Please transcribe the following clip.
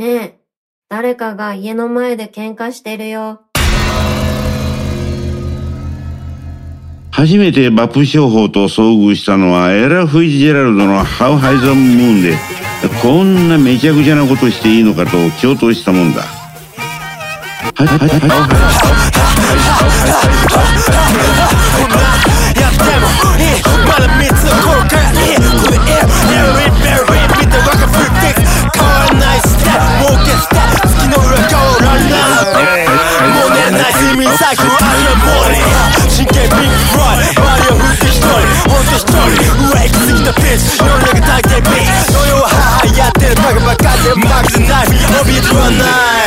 ねえ、誰かが家の前で喧嘩してるよ。初めてバップ商法と遭遇したのはエラ・フィッジェラルドの「ハウ・ハイザン・ムーンで」こんなめちゃくちゃなことしていいのかと共闘したもんだ。はいはいはい 이삭이 달려보네 신게 빅런 마리아 후티스토리 원더스토리 우에이 기승기다 피스 연락은 달게 비 너요 하하야 때려 박아박까지 막은 날 어비드러 날